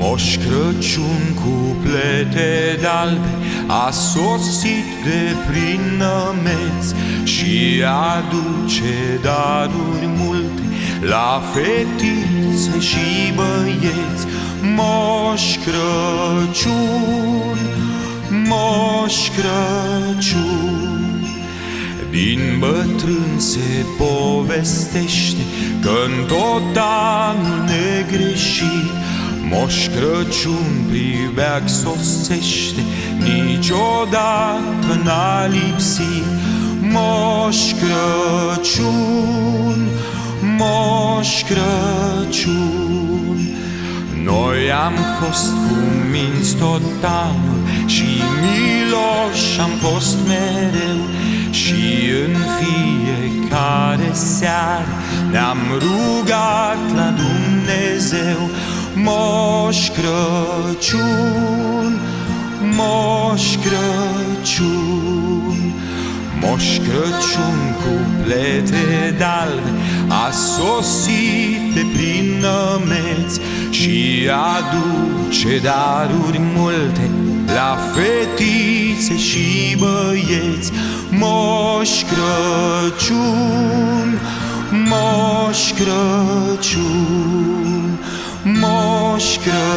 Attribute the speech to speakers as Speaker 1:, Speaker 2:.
Speaker 1: Moș Crăciun cu plete de-albe A sosit de prin nămeți Și aduce daruri multe La fetițe și băieți. Moș Crăciun, Moș Crăciun Din bătrân se povestește Că în tot anul negreșit Moș Crăciun pribeag sosește Niciodată n-a lipsit. Moș Crăciun, Moș Crăciun. Noi am fost cu minți tot anul Și miloși am fost mereu. Și în fiecare seară Ne-am rugat la Dumnezeu Moș Crăciun, Moș Crăciun Moș Crăciun cu plete dalbe A sosit de prin nămeți Și aduce daruri multe La fetițe și băieți. Moș Crăciun, Moș Crăciun aşkına